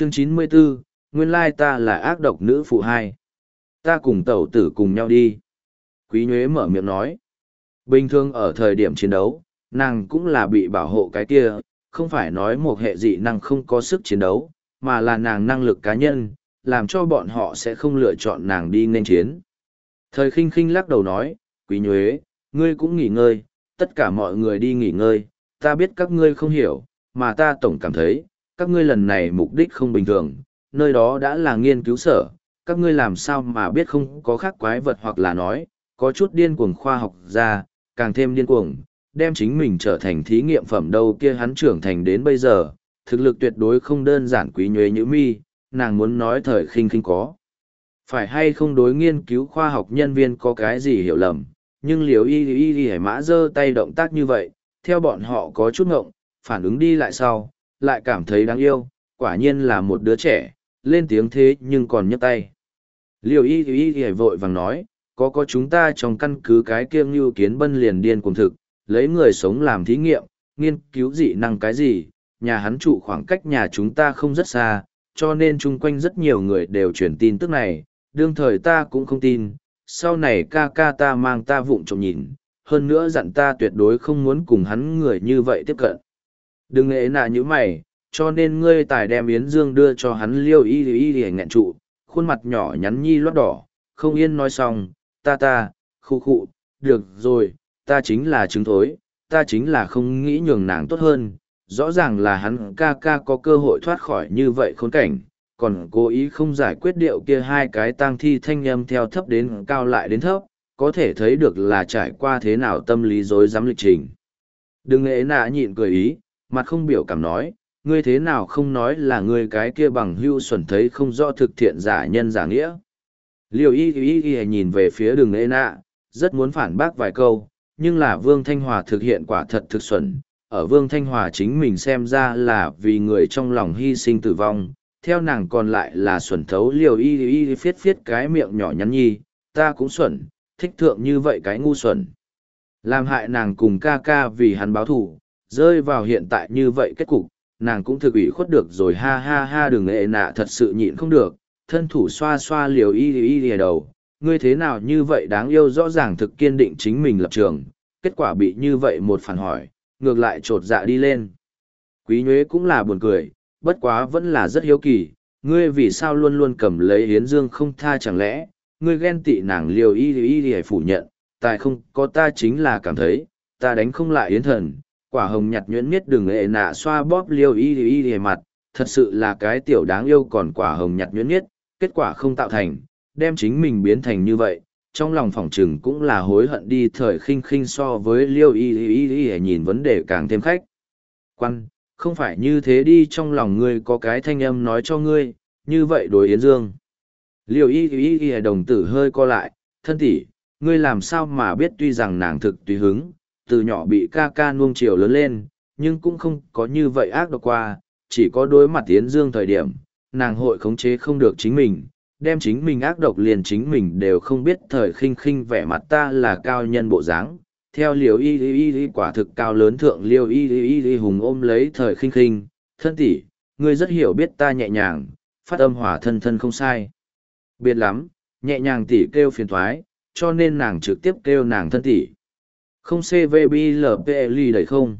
chương chín mươi 94, nguyên lai ta là ác độc nữ phụ hai. Ta cùng tẩu tử cùng nhau đi. Quý Nhuế mở miệng nói. Bình thường ở thời điểm chiến đấu, nàng cũng là bị bảo hộ cái kia, không phải nói một hệ dị năng không có sức chiến đấu, mà là nàng năng lực cá nhân, làm cho bọn họ sẽ không lựa chọn nàng đi nên chiến. Thời khinh khinh lắc đầu nói, quý nhuế, ngươi cũng nghỉ ngơi, tất cả mọi người đi nghỉ ngơi, ta biết các ngươi không hiểu, mà ta tổng cảm thấy, các ngươi lần này mục đích không bình thường, nơi đó đã là nghiên cứu sở, các ngươi làm sao mà biết không có khác quái vật hoặc là nói, có chút điên cuồng khoa học ra, càng thêm điên cuồng, đem chính mình trở thành thí nghiệm phẩm đâu kia hắn trưởng thành đến bây giờ, thực lực tuyệt đối không đơn giản quý nhuế như mi, nàng muốn nói thời khinh khinh có. Phải hay không đối nghiên cứu khoa học nhân viên có cái gì hiểu lầm, nhưng liều y y y hải mã giơ tay động tác như vậy, theo bọn họ có chút ngộng, phản ứng đi lại sau, lại cảm thấy đáng yêu, quả nhiên là một đứa trẻ, lên tiếng thế nhưng còn nhấc tay. Liều y y y vội vàng nói, có có chúng ta trong căn cứ cái kiêm như kiến bân liền điên cùng thực, lấy người sống làm thí nghiệm, nghiên cứu dị năng cái gì, nhà hắn trụ khoảng cách nhà chúng ta không rất xa, cho nên chung quanh rất nhiều người đều truyền tin tức này, đương thời ta cũng không tin, sau này ca ca ta mang ta vụng trộm nhìn, hơn nữa dặn ta tuyệt đối không muốn cùng hắn người như vậy tiếp cận. Đừng nghệ nạ như mày, cho nên ngươi tài đem Yến Dương đưa cho hắn liêu y y y nghẹn trụ, khuôn mặt nhỏ nhắn nhi lót đỏ, không yên nói xong, ta ta, khu khu, được rồi, ta chính là chứng thối, ta chính là không nghĩ nhường nàng tốt hơn, rõ ràng là hắn ca ca có cơ hội thoát khỏi như vậy khốn cảnh, còn cố ý không giải quyết điệu kia hai cái tang thi thanh âm theo thấp đến cao lại đến thấp, có thể thấy được là trải qua thế nào tâm lý dối dám lịch trình. Đừng nghệ nạ nhịn cười ý, mặt không biểu cảm nói, ngươi thế nào không nói là ngươi cái kia bằng hưu xuẩn thấy không rõ thực thiện giả nhân giả nghĩa. Liều y y y nhìn về phía đường ê nạ, rất muốn phản bác vài câu, nhưng là Vương Thanh Hòa thực hiện quả thật thực xuẩn, ở Vương Thanh Hòa chính mình xem ra là vì người trong lòng hy sinh tử vong, theo nàng còn lại là xuẩn thấu liều y y phiết phiết cái miệng nhỏ nhắn nhi, ta cũng xuẩn, thích thượng như vậy cái ngu xuẩn. Làm hại nàng cùng ca ca vì hắn báo thù, rơi vào hiện tại như vậy kết cục, nàng cũng thực ủy khuất được rồi ha ha ha đừng nghệ nạ thật sự nhịn không được, thân thủ xoa xoa liều y y lìa đầu, ngươi thế nào như vậy đáng yêu rõ ràng thực kiên định chính mình lập trường, kết quả bị như vậy một phản hỏi, ngược lại trột dạ đi lên. Quý nhuế cũng là buồn cười, bất quá vẫn là rất hiếu kỳ, ngươi vì sao luôn luôn cầm lấy Yến Dương không tha chẳng lẽ, ngươi ghen tị nàng liều y y y phủ nhận, tại không có ta chính là cảm thấy, ta đánh không lại Yến thần, quả hồng nhặt nhuyễn miết đừng hệ nạ xoa bóp liêu y y y mặt, thật sự là cái tiểu đáng yêu còn quả hồng nhặt nhuyễn miết, kết quả không tạo thành, đem chính mình biến thành như vậy, trong lòng phòng trừng cũng là hối hận đi thời khinh khinh so với liêu y y y y nhìn vấn đề càng thêm khách. Quan, không phải như thế đi trong lòng ngươi có cái thanh âm nói cho ngươi, như vậy đối Yến Dương. Liêu y y y đồng tử hơi co lại, thân tỷ, ngươi làm sao mà biết tuy rằng nàng thực tùy hứng, từ nhỏ bị ca ca nuông chiều lớn lên, nhưng cũng không có như vậy ác độc qua, chỉ có đối mặt Yến Dương thời điểm, nàng hội khống chế không được chính mình, đem chính mình ác độc liền chính mình đều không biết thời khinh khinh vẻ mặt ta là cao nhân bộ dáng. Theo liều y y y quả thực cao lớn thượng liều y y y hùng ôm lấy thời khinh khinh thân tỷ ngươi rất hiểu biết ta nhẹ nhàng phát âm hỏa thân thân không sai. Biệt lắm nhẹ nhàng tỷ kêu phiền thoái cho nên nàng trực tiếp kêu nàng thân tỷ không cvblpli đầy không?